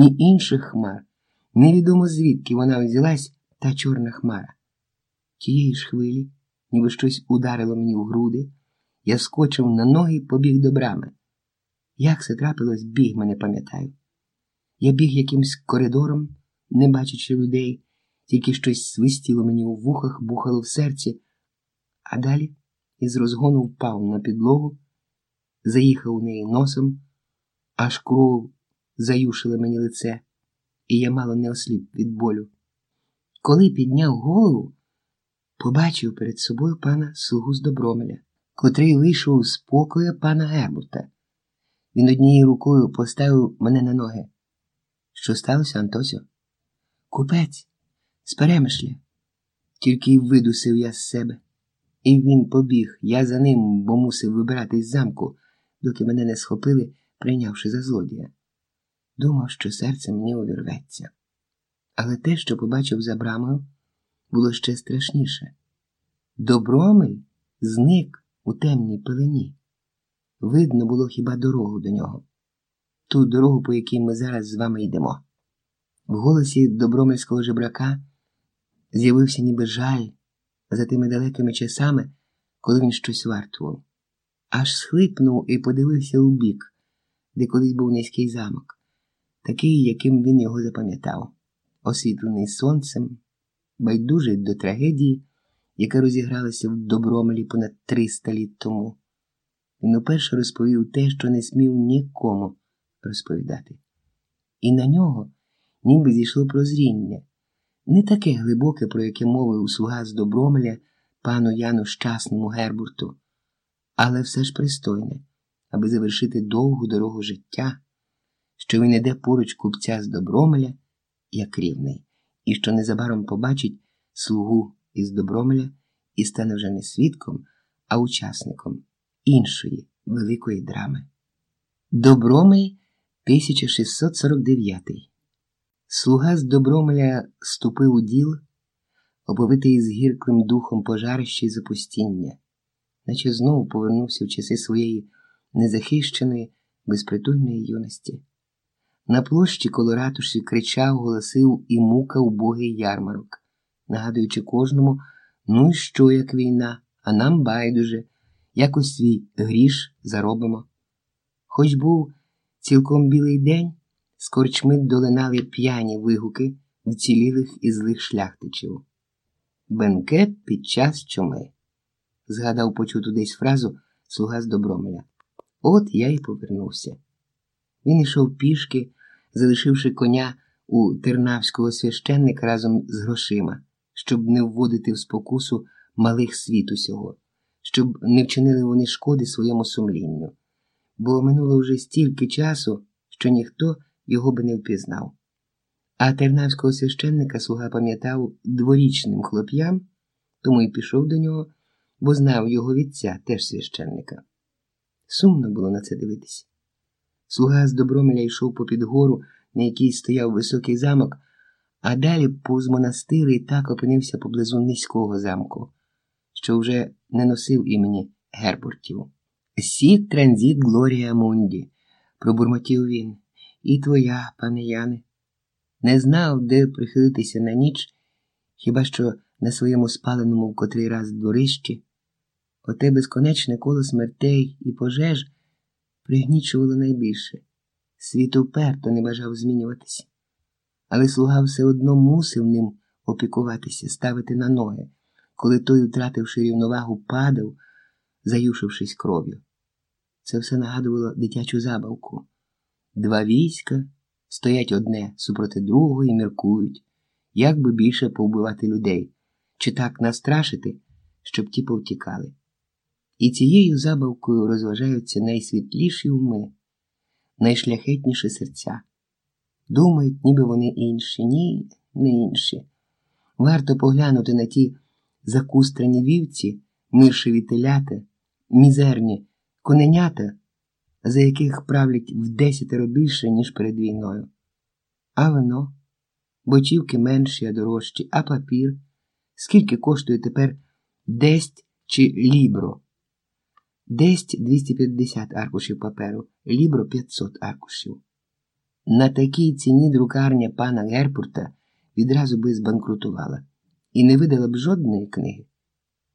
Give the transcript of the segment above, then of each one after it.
ні інших хмар. Невідомо звідки вона взялась та чорна хмара. Тієї ж хвилі, ніби щось ударило мені в груди, я скочив на ноги і побіг до брами. Як це трапилось, біг мене пам'ятаю. Я біг якимсь коридором, не бачачи людей, тільки щось свистіло мені у вухах, бухало в серці, а далі із розгону впав на підлогу, заїхав у неї носом, аж кров заюшила мені лице, і я мало не осліп від болю. Коли підняв голову, побачив перед собою пана слугу з Добромеля, котрий вийшов з покоя пана Гербурта. Він однією рукою поставив мене на ноги. Що сталося, Антосю? Купець, з перемишля. Тільки й видусив я з себе. І він побіг, я за ним, бо мусив вибиратись з замку, доки мене не схопили, прийнявши за злодія. Думав, що серце мені увірветься. Але те, що побачив за брамою, було ще страшніше. Добромель зник у темній пелені. Видно було хіба дорогу до нього, ту дорогу, по якій ми зараз з вами йдемо. В голосі добромельського жебрака з'явився ніби жаль за тими далекими часами, коли він щось вартував. Аж схлипнув і подивився у бік, де колись був низький замок, такий, яким він його запам'ятав, освітлений сонцем, байдужий до трагедії, яка розігралася в добромелі понад 300 літ тому. Він уперше розповів те, що не смів нікому розповідати. І на нього ніби зійшло прозріння, не таке глибоке, про яке мовив слуга з Добромеля пану Яну Щасному Гербурту, але все ж пристойне, аби завершити довгу дорогу життя, що він іде поруч купця з Добромеля як рівний, і що незабаром побачить слугу із Добромеля і стане вже не свідком, а учасником іншої великої драми. Добромель 1649 Слуга з Добромеля ступив у діл, оповитий з гірким духом пожарища й запустіння, наче знову повернувся в часи своєї незахищеної, безпритульної юності. На площі коло ратуші кричав, голосив і мука убогий ярмарок, нагадуючи кожному, ну і що, як війна, а нам байдуже, якось свій гріш заробимо. Хоч був цілком білий день. З корчми долинали п'яні вигуки вцілілих і злих шляхтичів. Бенкет під час чуми. Згадав почуту десь фразу слуга з Добромеля. От я й повернувся. Він йшов пішки, залишивши коня у тернавського священника разом з грошима, щоб не вводити в спокусу малих світ усього, щоб не вчинили вони шкоди своєму сумлінню. Бо минуло вже стільки часу, що ніхто його би не впізнав. А тернавського священника слуга пам'ятав дворічним хлоп'ям, тому й пішов до нього, бо знав його відця, теж священника. Сумно було на це дивитися. Слуга з Добромеля йшов попід гору, на якій стояв високий замок, а далі повз монастири і так опинився поблизу низького замку, що вже не носив імені Гербуртів. Сі транзит Глорія Мунді, пробурмотів він і твоя, пане Яне. Не знав, де прихилитися на ніч, хіба що на своєму спаленому в котрий раз дворищі. Оте безконечне коло смертей і пожеж пригнічувало найбільше. Світ уперто не бажав змінюватися, але слуга все одно мусив ним опікуватися, ставити на ноги, коли той, втративши рівновагу, падав, заюшившись кров'ю. Це все нагадувало дитячу забавку. Два війська стоять одне супроти другого і міркують, як би більше повбивати людей, чи так настрашити, щоб ті повтікали. І цією забавкою розважаються найсвітліші уми, найшляхетніші серця. Думають, ніби вони інші, ні, не інші. Варто поглянути на ті закустрані вівці, миршеві теляти, мізерні коненята за яких правлять в десятеро більше, ніж перед війною. А вино, бочівки менші, а дорожчі, а папір. Скільки коштує тепер десть чи лібро? Десть 250 аркушів паперу, лібро 500 аркушів. на такій ціні друкарня пана Герпурта відразу би збанкрутувала і не видала б жодної книги.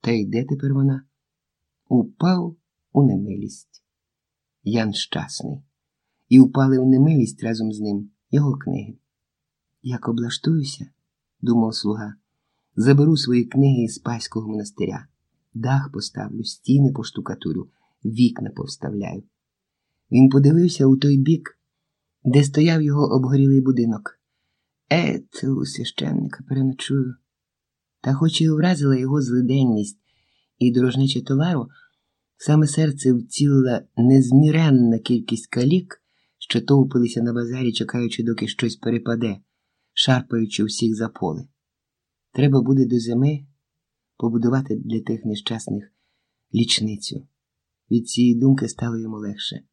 Та й де тепер вона? Упав у немилість. Ян щасний. І упали у немилість разом з ним його книги. Як облаштуюся, думав слуга, заберу свої книги із Спаського монастиря, дах поставлю, стіни поштукатурю, вікна повставляю. Він подивився у той бік, де стояв його обгорілий будинок. Ет, у священника переночую. Та хоч і вразила його злиденність і дорожниче товару, саме серце вцілила незміренна кількість калік, що товпилися на базарі, чекаючи, доки щось перепаде, шарпаючи всіх за поле. Треба буде до зими побудувати для тих нещасних лічницю. Від цієї думки стало йому легше.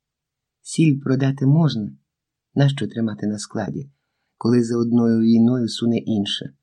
Сіль продати можна, нащо тримати на складі, коли за одною війною суне інше.